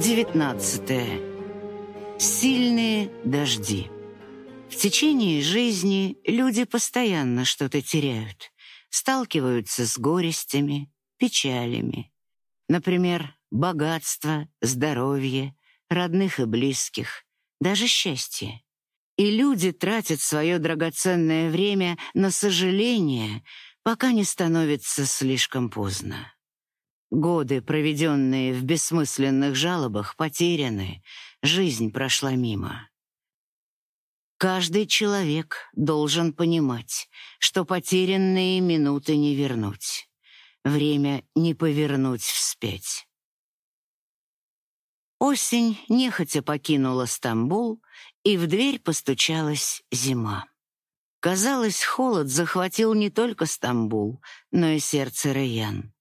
19. Сильные дожди. В течение жизни люди постоянно что-то теряют, сталкиваются с горестями, печалями. Например, богатство, здоровье, родных и близких, даже счастье. И люди тратят свое драгоценное время на сожаление, пока не становится слишком поздно. Годы, проведенные в бессмысленных жалобах, потеряны, жизнь прошла мимо. Каждый человек должен понимать, что потерянные минуты не вернуть, время не повернуть вспять. Осень нехотя покинула Стамбул, и в дверь постучалась зима. Казалось, холод захватил не только Стамбул, но и сердце Райан.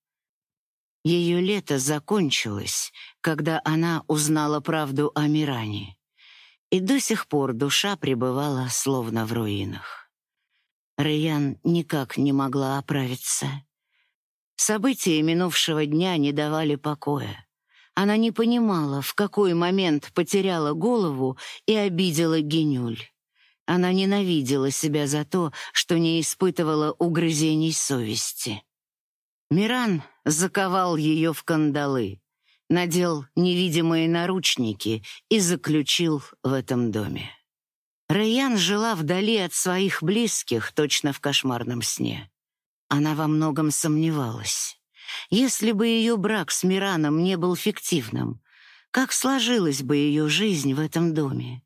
Ее лето закончилось, когда она узнала правду о Миране. И до сих пор душа пребывала словно в руинах. Райан никак не могла оправиться. События минувшего дня не давали покоя. Она не понимала, в какой момент потеряла голову и обидела Генюль. Она ненавидела себя за то, что не испытывала угрызений совести. Миран заковал ее в кандалы, надел невидимые наручники и заключил в этом доме. Райан жила вдали от своих близких, точно в кошмарном сне. Она во многом сомневалась. Если бы ее брак с Мираном не был фиктивным, как сложилась бы ее жизнь в этом доме?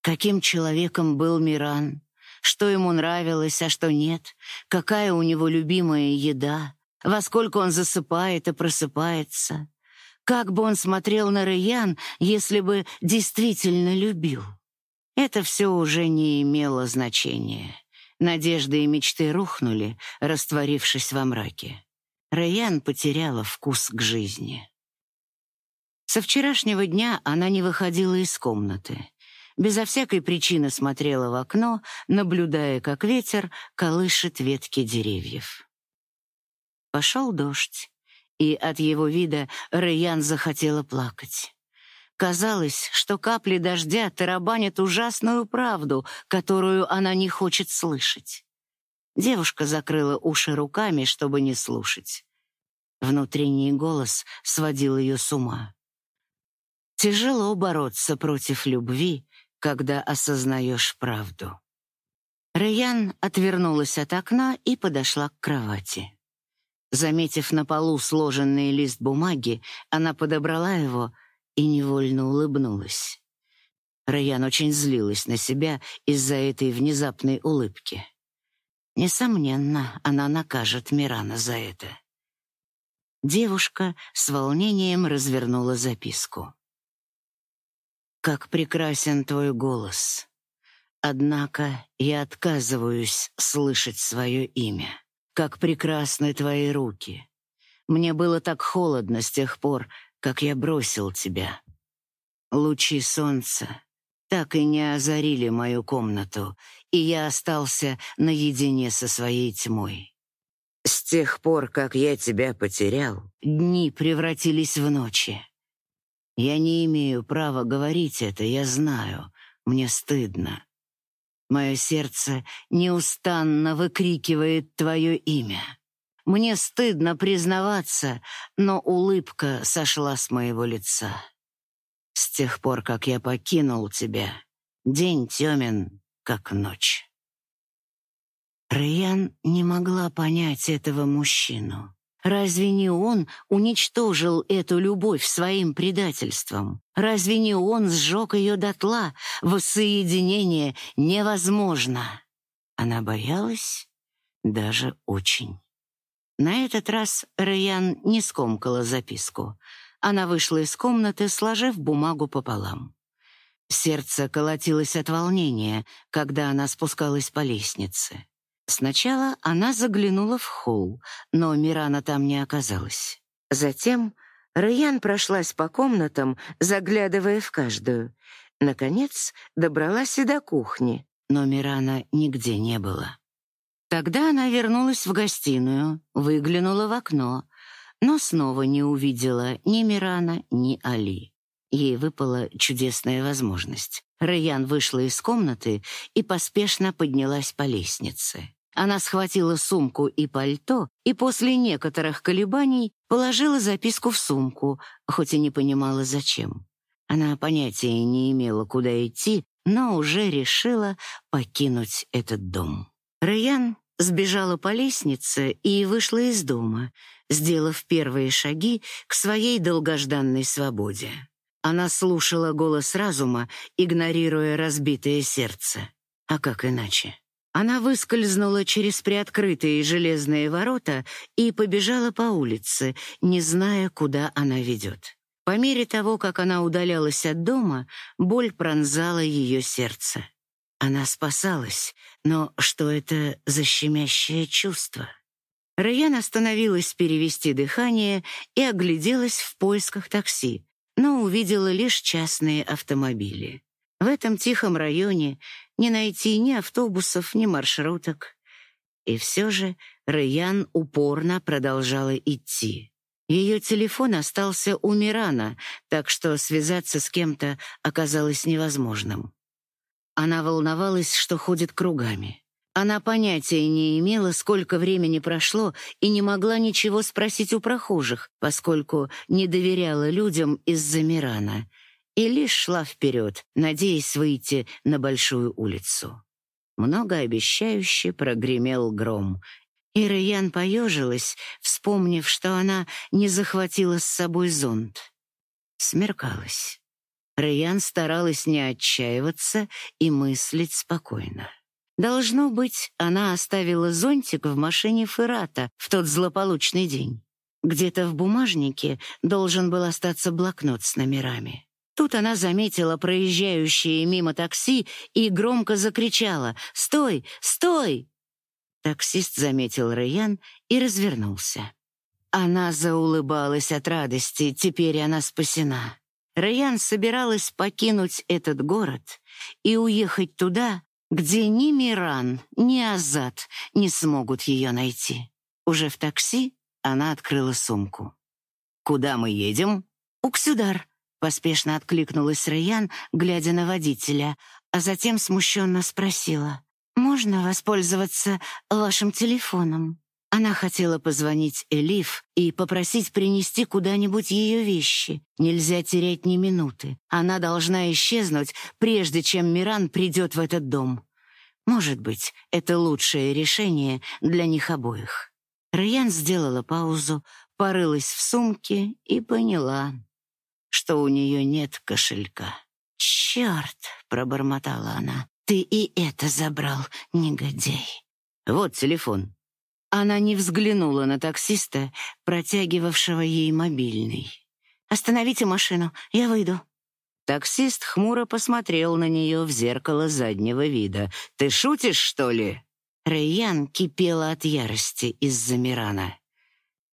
Каким человеком был Миран? Что ему нравилось, а что нет? Какая у него любимая еда? Во сколько он засыпает и просыпается. Как бы он смотрел на Раян, если бы действительно любил? Это все уже не имело значения. Надежды и мечты рухнули, растворившись во мраке. Раян потеряла вкус к жизни. Со вчерашнего дня она не выходила из комнаты. Безо всякой причины смотрела в окно, наблюдая, как ветер колышет ветки деревьев. Пошел дождь, и от его вида Райан захотела плакать. Казалось, что капли дождя тарабанят ужасную правду, которую она не хочет слышать. Девушка закрыла уши руками, чтобы не слушать. Внутренний голос сводил ее с ума. Тяжело бороться против любви, когда осознаешь правду. Райан отвернулась от окна и подошла к кровати. Заметив на полу сложенный лист бумаги, она подобрала его и невольно улыбнулась. Райан очень злилась на себя из-за этой внезапной улыбки. Несомненно, она накажет Мирана за это. Девушка с волнением развернула записку. «Как прекрасен твой голос. Однако я отказываюсь слышать свое имя». Как прекрасны твои руки. Мне было так холодно с тех пор, как я бросил тебя. Лучи солнца так и не озарили мою комнату, и я остался наедине со своей тьмой. С тех пор, как я тебя потерял, дни превратились в ночи. Я не имею права говорить это, я знаю, мне стыдно. Мое сердце неустанно выкрикивает твое имя. Мне стыдно признаваться, но улыбка сошла с моего лица. С тех пор, как я покинул тебя, день темен, как ночь. Райан не могла понять этого мужчину. Разве не он уничтожил эту любовь своим предательством? Разве не он сжег ее дотла? Воссоединение невозможно. Она боялась даже очень. На этот раз Райан не скомкала записку. Она вышла из комнаты, сложив бумагу пополам. Сердце колотилось от волнения, когда она спускалась по лестнице. Сначала она заглянула в холл, но Мирана там не оказалась. Затем Райан прошлась по комнатам, заглядывая в каждую. Наконец, добралась и до кухни, но Мирана нигде не было. Тогда она вернулась в гостиную, выглянула в окно, но снова не увидела ни Мирана, ни Али. Ей выпала чудесная возможность. Райан вышла из комнаты и поспешно поднялась по лестнице. Она схватила сумку и пальто и после некоторых колебаний положила записку в сумку, хоть и не понимала, зачем. Она понятия не имела, куда идти, но уже решила покинуть этот дом. Райан сбежала по лестнице и вышла из дома, сделав первые шаги к своей долгожданной свободе. Она слушала голос разума, игнорируя разбитое сердце. А как иначе? Она выскользнула через приоткрытые железные ворота и побежала по улице, не зная, куда она ведет. По мере того, как она удалялась от дома, боль пронзала ее сердце. Она спасалась, но что это за щемящее чувство? Райан остановилась перевести дыхание и огляделась в поисках такси, но увидела лишь частные автомобили. В этом тихом районе не найти ни автобусов, ни маршруток. И все же Райан упорно продолжала идти. Ее телефон остался у Мирана, так что связаться с кем-то оказалось невозможным. Она волновалась, что ходит кругами. Она понятия не имела, сколько времени прошло, и не могла ничего спросить у прохожих, поскольку не доверяла людям из-за Мирана, и лишь шла вперед, надеясь выйти на большую улицу. Многообещающе прогремел гром, и Райан поежилась, вспомнив, что она не захватила с собой зонт. Смеркалось. Райан старалась не отчаиваться и мыслить спокойно. Должно быть, она оставила зонтик в машине Феррата в тот злополучный день. Где-то в бумажнике должен был остаться блокнот с номерами. Тут она заметила проезжающее мимо такси и громко закричала «Стой! Стой!». Таксист заметил Райан и развернулся. Она заулыбалась от радости, теперь она спасена. Райан собиралась покинуть этот город и уехать туда, где ни Миран, ни Азат не смогут ее найти. Уже в такси она открыла сумку. «Куда мы едем?» «Уксюдар», — поспешно откликнулась Райан, глядя на водителя, а затем смущенно спросила. «Можно воспользоваться вашим телефоном?» Она хотела позвонить Элиф и попросить принести куда-нибудь ее вещи. Нельзя терять ни минуты. Она должна исчезнуть, прежде чем Миран придет в этот дом. Может быть, это лучшее решение для них обоих. Райан сделала паузу, порылась в сумке и поняла, что у нее нет кошелька. «Черт!» — пробормотала она. «Ты и это забрал, негодяй!» «Вот телефон», она не взглянула на таксиста, протягивавшего ей мобильный. «Остановите машину, я выйду». Таксист хмуро посмотрел на нее в зеркало заднего вида. «Ты шутишь, что ли?» Рэйян кипела от ярости из-за Мирана.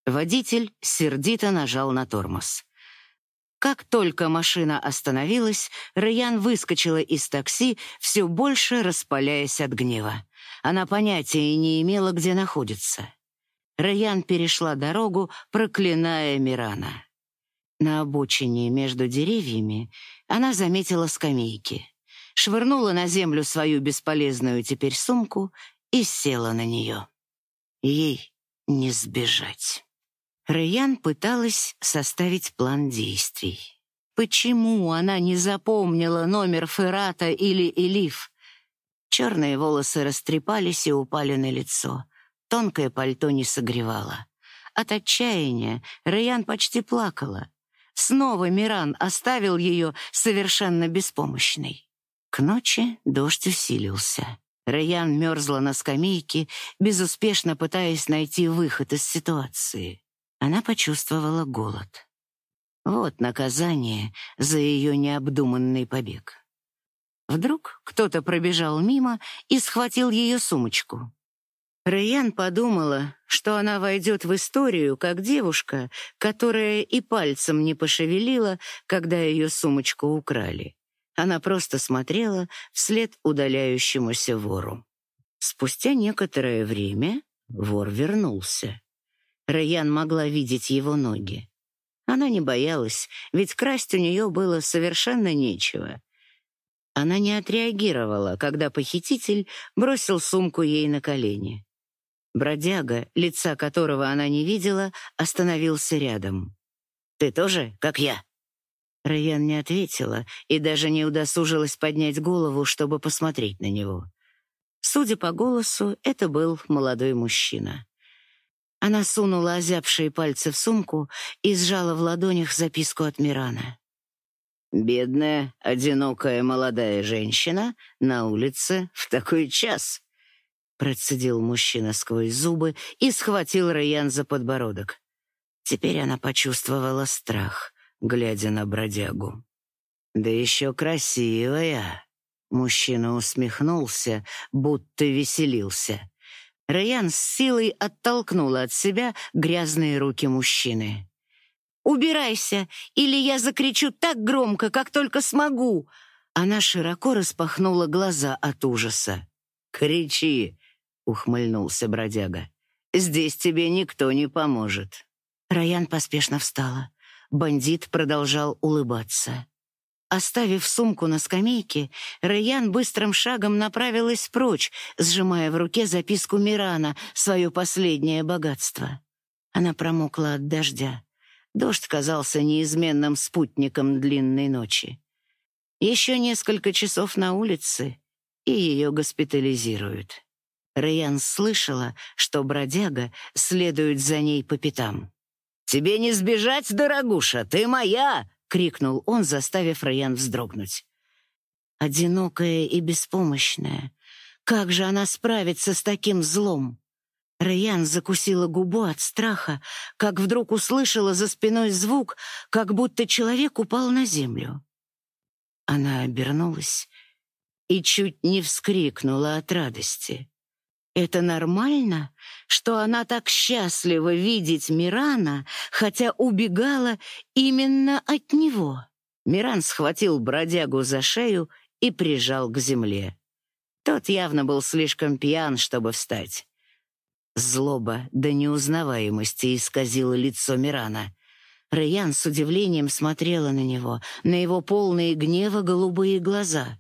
Водитель сердито нажал на тормоз. Как только машина остановилась, Рэйян выскочила из такси, все больше распаляясь от гнева. Она понятия не имела, где находится. Раян перешла дорогу, проклиная Мирана. На обочине между деревьями она заметила скамейки, швырнула на землю свою бесполезную теперь сумку и села на нее. Ей не сбежать. Раян пыталась составить план действий. Почему она не запомнила номер Феррата или Элиф? Черные волосы растрепались и упали на лицо. Тонкое пальто не согревало. От отчаяния Райан почти плакала. Снова Миран оставил ее совершенно беспомощной. К ночи дождь усилился. Райан мерзла на скамейке, безуспешно пытаясь найти выход из ситуации. Она почувствовала голод. Вот наказание за ее необдуманный побег. Вдруг кто-то пробежал мимо и схватил ее сумочку. Рэйян подумала, что она войдет в историю как девушка, которая и пальцем не пошевелила, когда ее сумочку украли. Она просто смотрела вслед удаляющемуся вору. Спустя некоторое время вор вернулся. Рэйян могла видеть его ноги. Она не боялась, ведь красть у нее было совершенно нечего. Она не отреагировала, когда похититель бросил сумку ей на колени. Бродяга, лица которого она не видела, остановился рядом. «Ты тоже, как я?» Райан не ответила и даже не удосужилась поднять голову, чтобы посмотреть на него. Судя по голосу, это был молодой мужчина. Она сунула озябшие пальцы в сумку и сжала в ладонях записку от Мирана. «Бедная, одинокая молодая женщина на улице в такой час», процедил мужчина сквозь зубы и схватил Райан за подбородок. Теперь она почувствовала страх, глядя на бродягу. «Да еще красивая!» Мужчина усмехнулся, будто веселился. Райан с силой оттолкнула от себя грязные руки мужчины. «Убирайся, или я закричу так громко, как только смогу!» Она широко распахнула глаза от ужаса. «Кричи!» — ухмыльнулся бродяга. «Здесь тебе никто не поможет». Райан поспешно встала. Бандит продолжал улыбаться. Оставив сумку на скамейке, Рэйян быстрым шагом направилась прочь, сжимая в руке записку Мирана, свое последнее богатство. Она промокла от дождя. Дождь казался неизменным спутником длинной ночи. Еще несколько часов на улице, и ее госпитализируют. Рэйян слышала, что бродяга следует за ней по пятам. «Тебе не сбежать, дорогуша, ты моя!» — крикнул он, заставив Райан вздрогнуть. Одинокая и беспомощная. Как же она справится с таким злом? Райан закусила губу от страха, как вдруг услышала за спиной звук, как будто человек упал на землю. Она обернулась и чуть не вскрикнула от радости. Это нормально, что она так счастлива видеть Мирана, хотя убегала именно от него. Миран схватил бродягу за шею и прижал к земле. Тот явно был слишком пьян, чтобы встать. Злоба до неузнаваемости исказила лицо Мирана. Раян с удивлением смотрела на него, на его полные гнева голубые глаза.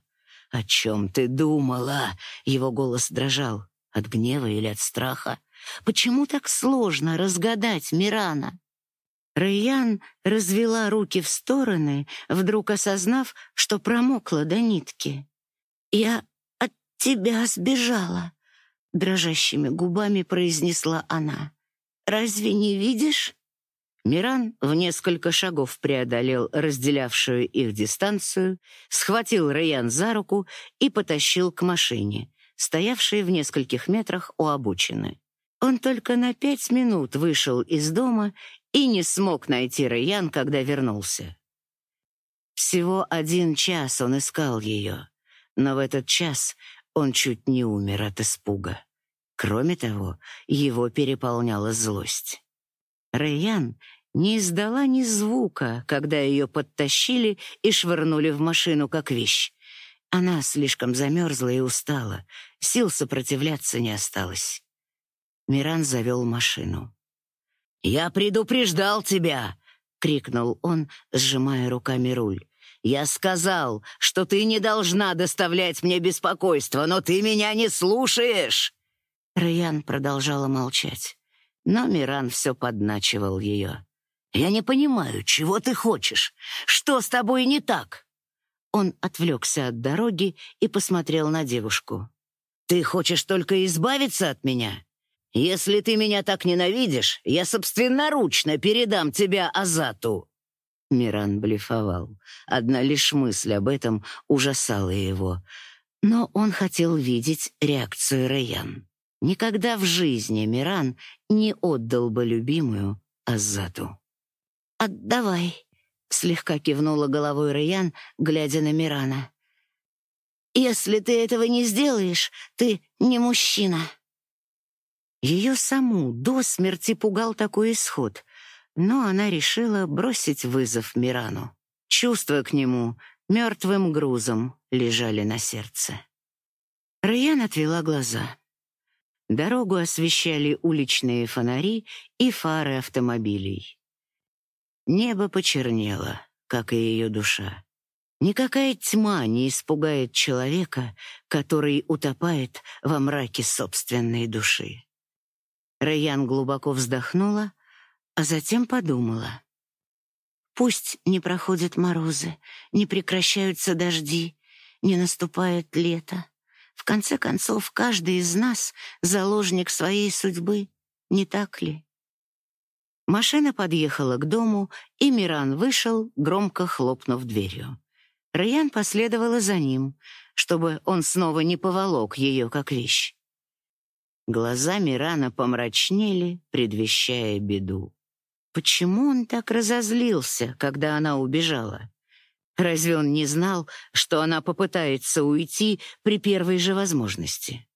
«О чем ты думала?» — его голос дрожал. От гнева или от страха? Почему так сложно разгадать Мирана? Райан развела руки в стороны, вдруг осознав, что промокла до нитки. «Я от тебя сбежала», — дрожащими губами произнесла она. «Разве не видишь?» Миран в несколько шагов преодолел разделявшую их дистанцию, схватил Райан за руку и потащил к машине, стоявшие в нескольких метрах у обочины. Он только на пять минут вышел из дома и не смог найти Райан, когда вернулся. Всего один час он искал ее, но в этот час он чуть не умер от испуга. Кроме того, его переполняла злость. Рэйян не издала ни звука, когда ее подтащили и швырнули в машину как вещь. Она слишком замерзла и устала, сил сопротивляться не осталось. Миран завел машину. «Я предупреждал тебя!» — крикнул он, сжимая руками руль. «Я сказал, что ты не должна доставлять мне беспокойство, но ты меня не слушаешь!» Раян продолжала молчать, но Миран все подначивал ее. «Я не понимаю, чего ты хочешь? Что с тобой не так?» Он отвлекся от дороги и посмотрел на девушку. «Ты хочешь только избавиться от меня? Если ты меня так ненавидишь, я собственноручно передам тебя Азату». Миран блефовал. Одна лишь мысль об этом ужасала его. Но он хотел видеть реакцию Раян. Никогда в жизни Миран не отдал бы любимую Азату. «Отдавай», слегка кивнула головой Раян, глядя на Мирана. Если ты этого не сделаешь, ты не мужчина. Ее саму до смерти пугал такой исход, но она решила бросить вызов Мирану. Чувства к нему мертвым грузом лежали на сердце. Раян отвела глаза. Дорогу освещали уличные фонари и фары автомобилей. Небо почернело, как и ее душа. Никакая тьма не испугает человека, который утопает во мраке собственной души. Райан глубоко вздохнула, а затем подумала. Пусть не проходят морозы, не прекращаются дожди, не наступает лето. В конце концов, каждый из нас заложник своей судьбы, не так ли? Машина подъехала к дому, и Миран вышел, громко хлопнув дверью. Райан последовала за ним, чтобы он снова не поволок ее как вещь. Глаза Мирана помрачнели, предвещая беду. Почему он так разозлился, когда она убежала? Разве он не знал, что она попытается уйти при первой же возможности?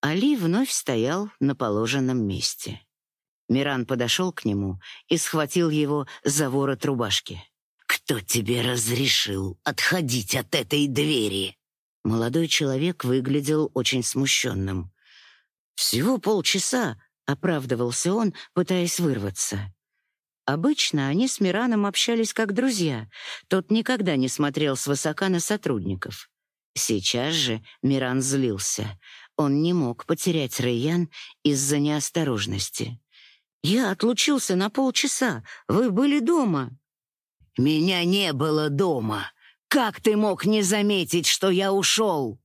Али вновь стоял на положенном месте. Миран подошел к нему и схватил его за ворот рубашки. «Кто тебе разрешил отходить от этой двери?» Молодой человек выглядел очень смущенным. «Всего полчаса», — оправдывался он, пытаясь вырваться. Обычно они с Мираном общались как друзья. Тот никогда не смотрел свысока на сотрудников. Сейчас же Миран злился. Он не мог потерять Райян из-за неосторожности. «Я отлучился на полчаса. Вы были дома». «Меня не было дома. Как ты мог не заметить, что я ушел?»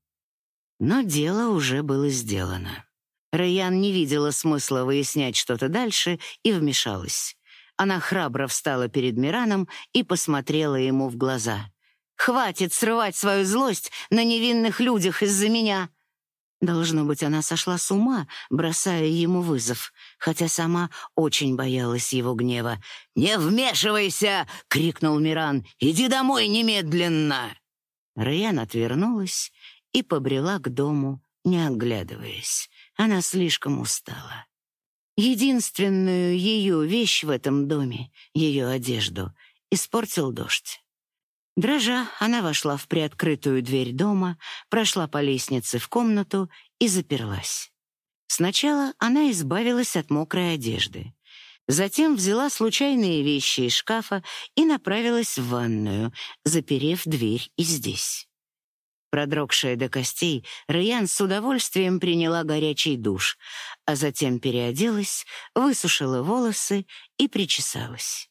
Но дело уже было сделано. Райан не видела смысла выяснять что-то дальше и вмешалась. Она храбро встала перед Мираном и посмотрела ему в глаза. «Хватит срывать свою злость на невинных людях из-за меня!» Должно быть, она сошла с ума, бросая ему вызов, хотя сама очень боялась его гнева. «Не вмешивайся!» — крикнул Миран. «Иди домой немедленно!» Райан отвернулась и побрела к дому, не оглядываясь. Она слишком устала. Единственную ее вещь в этом доме, ее одежду, испортил дождь. Дрожа, она вошла в приоткрытую дверь дома, прошла по лестнице в комнату и заперлась. Сначала она избавилась от мокрой одежды. Затем взяла случайные вещи из шкафа и направилась в ванную, заперев дверь и здесь. Продрогшая до костей, Райан с удовольствием приняла горячий душ, а затем переоделась, высушила волосы и причесалась.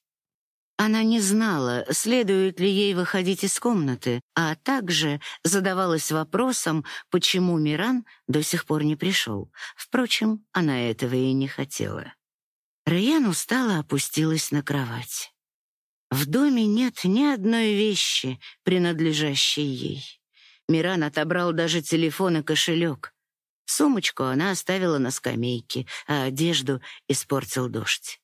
Она не знала, следует ли ей выходить из комнаты, а также задавалась вопросом, почему Миран до сих пор не пришел. Впрочем, она этого и не хотела. Райан устало опустилась на кровать. В доме нет ни одной вещи, принадлежащей ей. Миран отобрал даже телефон и кошелек. Сумочку она оставила на скамейке, а одежду испортил дождь.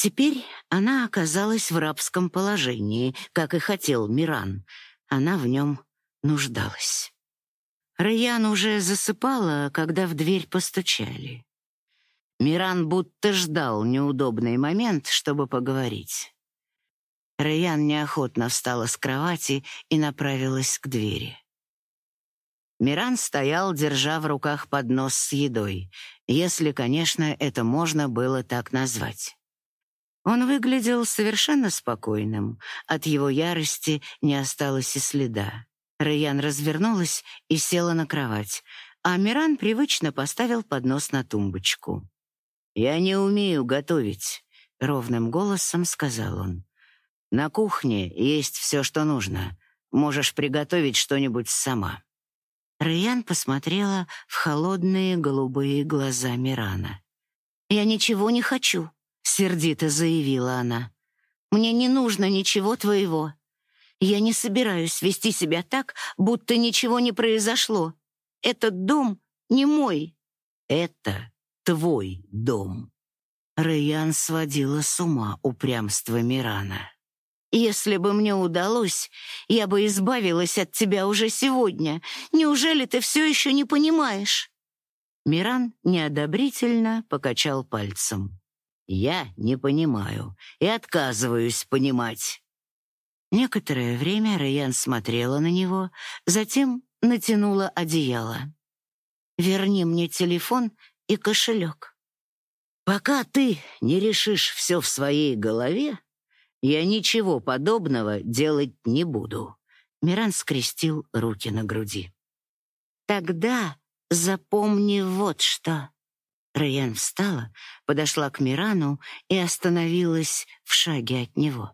Теперь она оказалась в рабском положении, как и хотел Миран. Она в нем нуждалась. Райан уже засыпала, когда в дверь постучали. Миран будто ждал неудобный момент, чтобы поговорить. Райан неохотно встала с кровати и направилась к двери. Миран стоял, держа в руках поднос с едой, если, конечно, это можно было так назвать. Он выглядел совершенно спокойным, от его ярости не осталось и следа. Райан развернулась и села на кровать, а Миран привычно поставил поднос на тумбочку. «Я не умею готовить», — ровным голосом сказал он. «На кухне есть все, что нужно. Можешь приготовить что-нибудь сама». Райан посмотрела в холодные голубые глаза Мирана. «Я ничего не хочу», — сердито заявила она. «Мне не нужно ничего твоего. Я не собираюсь вести себя так, будто ничего не произошло. Этот дом не мой». «Это твой дом». Райан сводила с ума упрямство Мирана. Если бы мне удалось, я бы избавилась от тебя уже сегодня. Неужели ты все еще не понимаешь?» Миран неодобрительно покачал пальцем. «Я не понимаю и отказываюсь понимать». Некоторое время Райан смотрела на него, затем натянула одеяло. «Верни мне телефон и кошелек». «Пока ты не решишь все в своей голове, Я ничего подобного делать не буду. Миран скрестил руки на груди. Тогда запомни вот что. Райан встала, подошла к Мирану и остановилась в шаге от него.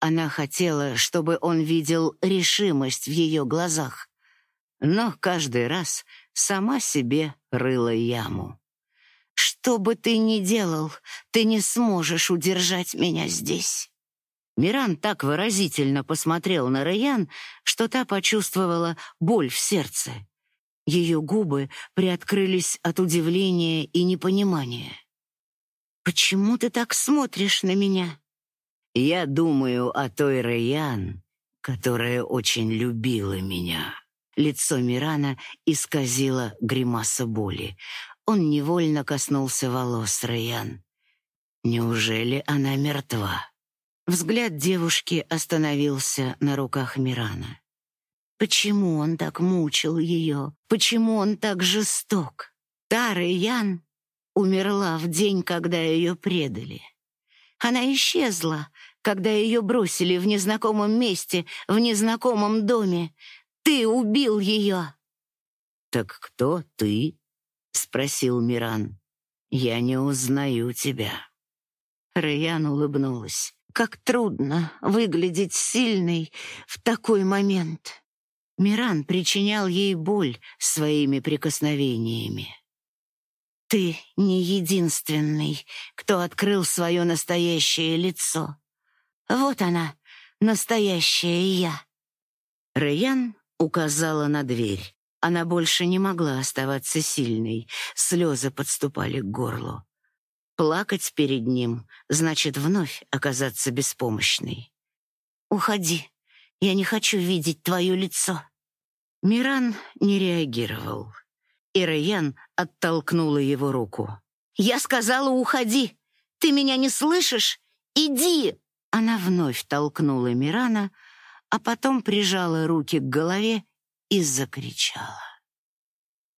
Она хотела, чтобы он видел решимость в ее глазах, но каждый раз сама себе рыла яму. «Что бы ты ни делал, ты не сможешь удержать меня здесь». Миран так выразительно посмотрел на Раян, что та почувствовала боль в сердце. Ее губы приоткрылись от удивления и непонимания. «Почему ты так смотришь на меня?» «Я думаю о той Раян, которая очень любила меня». Лицо Мирана исказило гримаса боли. Он невольно коснулся волос Раян. Неужели она мертва? Взгляд девушки остановился на руках Мирана. Почему он так мучил ее? Почему он так жесток? Та Раян умерла в день, когда ее предали. Она исчезла, когда ее бросили в незнакомом месте, в незнакомом доме, ты убил ее!» «Так кто ты?» — спросил Миран. «Я не узнаю тебя». Раян улыбнулась. «Как трудно выглядеть сильной в такой момент!» Миран причинял ей боль своими прикосновениями. «Ты не единственный, кто открыл свое настоящее лицо. Вот она, настоящая я». Раян указала на дверь. Она больше не могла оставаться сильной, слезы подступали к горлу. Плакать перед ним значит вновь оказаться беспомощной. «Уходи, я не хочу видеть твое лицо». Миран не реагировал, и Райан оттолкнула его руку. «Я сказала, уходи! Ты меня не слышишь? Иди!» Она вновь толкнула Мирана, а потом прижала руки к голове и закричала.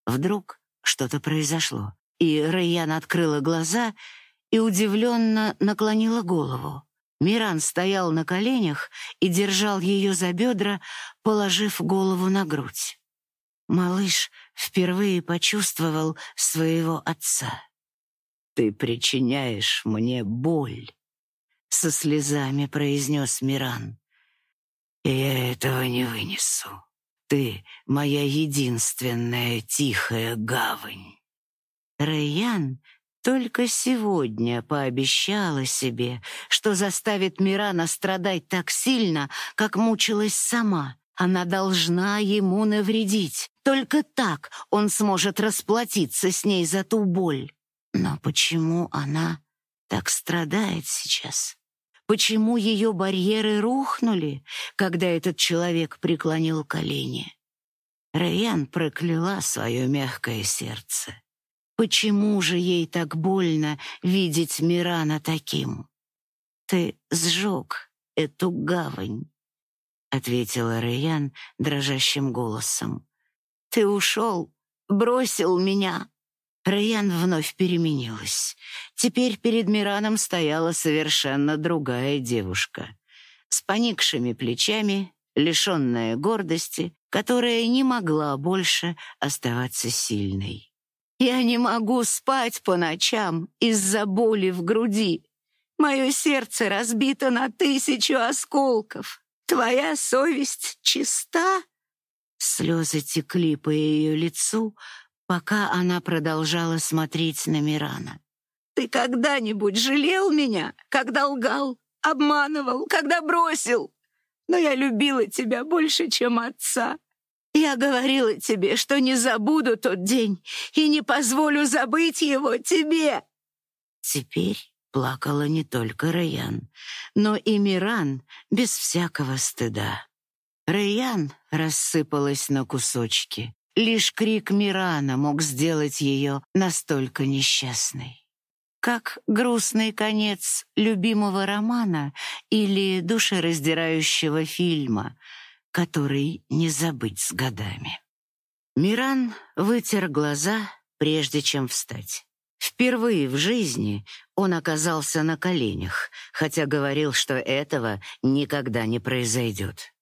Вдруг что-то произошло, и Райан открыла глаза и удивленно наклонила голову. Миран стоял на коленях и держал ее за бедра, положив голову на грудь. Малыш впервые почувствовал своего отца. «Ты причиняешь мне боль», — со слезами произнес Миран. Я этого не вынесу. Ты — моя единственная тихая гавань. Рэйян только сегодня пообещала себе, что заставит Мирана страдать так сильно, как мучилась сама. Она должна ему навредить. Только так он сможет расплатиться с ней за ту боль. Но почему она так страдает сейчас? Почему ее барьеры рухнули, когда этот человек преклонил колени? Райан прокляла свое мягкое сердце. Почему же ей так больно видеть Мирана таким? Ты сжег эту гавань, ответила Райан дрожащим голосом. Ты ушел, бросил меня. Райан вновь переменилась. Теперь перед Мираном стояла совершенно другая девушка. С поникшими плечами, лишенная гордости, которая не могла больше оставаться сильной. «Я не могу спать по ночам из-за боли в груди. Мое сердце разбито на тысячу осколков. Твоя совесть чиста?» Слезы текли по ее лицу, пока она продолжала смотреть на Мирана. «Ты когда-нибудь жалел меня, когда лгал, обманывал, когда бросил? Но я любила тебя больше, чем отца. Я говорила тебе, что не забуду тот день и не позволю забыть его тебе». Теперь плакала не только Райан, но и Миран без всякого стыда. Райан рассыпалась на кусочки, Лишь крик Мирана мог сделать ее настолько несчастной. Как грустный конец любимого романа или душераздирающего фильма, который не забыть с годами. Миран вытер глаза, прежде чем встать. Впервые в жизни он оказался на коленях, хотя говорил, что этого никогда не произойдет.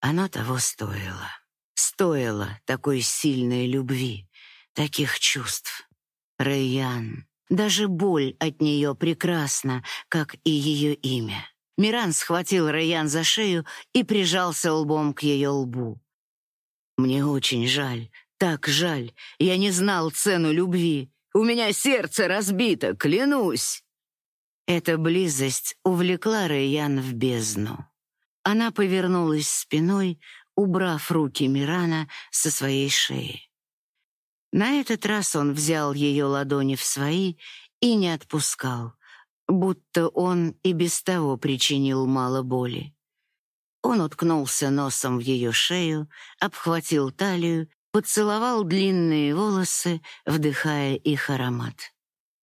Оно того стоило. Стоило такой сильной любви, таких чувств. Рэйян. Даже боль от нее прекрасна, как и ее имя. Миран схватил Рэйян за шею и прижался лбом к ее лбу. «Мне очень жаль, так жаль. Я не знал цену любви. У меня сердце разбито, клянусь!» Эта близость увлекла Рэйян в бездну. Она повернулась спиной, убрав руки Мирана со своей шеи. На этот раз он взял ее ладони в свои и не отпускал, будто он и без того причинил мало боли. Он уткнулся носом в ее шею, обхватил талию, поцеловал длинные волосы, вдыхая их аромат.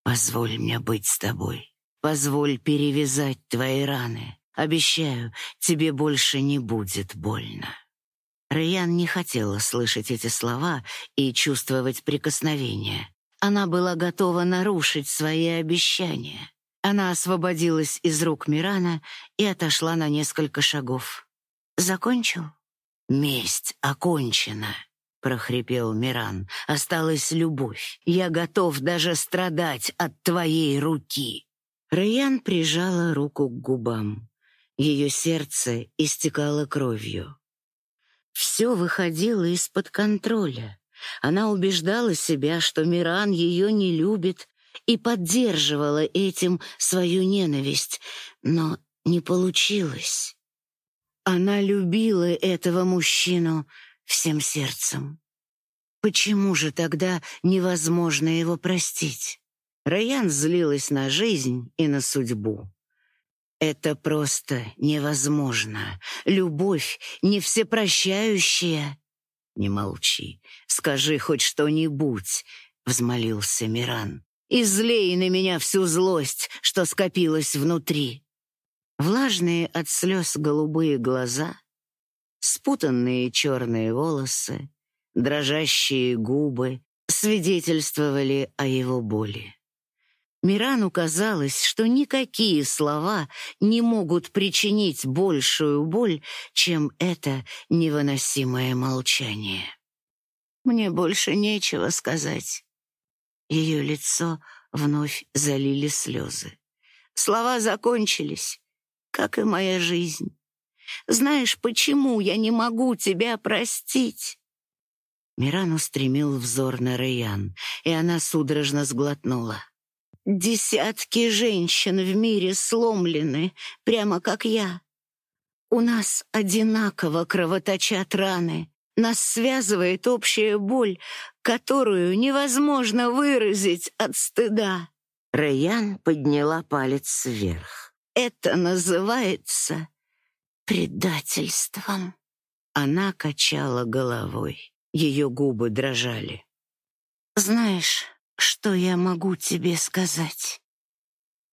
«Позволь мне быть с тобой. Позволь перевязать твои раны. Обещаю, тебе больше не будет больно». Райан не хотела слышать эти слова и чувствовать прикосновения. Она была готова нарушить свои обещания. Она освободилась из рук Мирана и отошла на несколько шагов. «Закончил?» «Месть окончена», — прохрипел Миран. «Осталась любовь. Я готов даже страдать от твоей руки». Райан прижала руку к губам. Ее сердце истекало кровью. Все выходило из-под контроля. Она убеждала себя, что Миран ее не любит, и поддерживала этим свою ненависть, но не получилось. Она любила этого мужчину всем сердцем. Почему же тогда невозможно его простить? Райан злилась на жизнь и на судьбу. Это просто невозможно. Любовь не всепрощающая. Не молчи, скажи хоть что-нибудь, взмолился Миран. Излей на меня всю злость, что скопилась внутри. Влажные от слез голубые глаза, спутанные черные волосы, дрожащие губы свидетельствовали о его боли. Мирану казалось, что никакие слова не могут причинить большую боль, чем это невыносимое молчание. Мне больше нечего сказать. Ее лицо вновь залили слезы. Слова закончились, как и моя жизнь. Знаешь, почему я не могу тебя простить? Миран устремил взор на Раян, и она судорожно сглотнула. Десятки женщин в мире сломлены, прямо как я. У нас одинаково кровоточат раны. Нас связывает общая боль, которую невозможно выразить от стыда. Рэян подняла палец вверх. Это называется предательством. Она качала головой. Ее губы дрожали. Знаешь, что я могу тебе сказать?»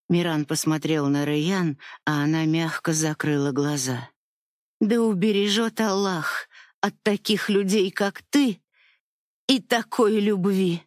Миран посмотрел на Райан, а она мягко закрыла глаза. «Да убережет Аллах от таких людей, как ты, и такой любви!»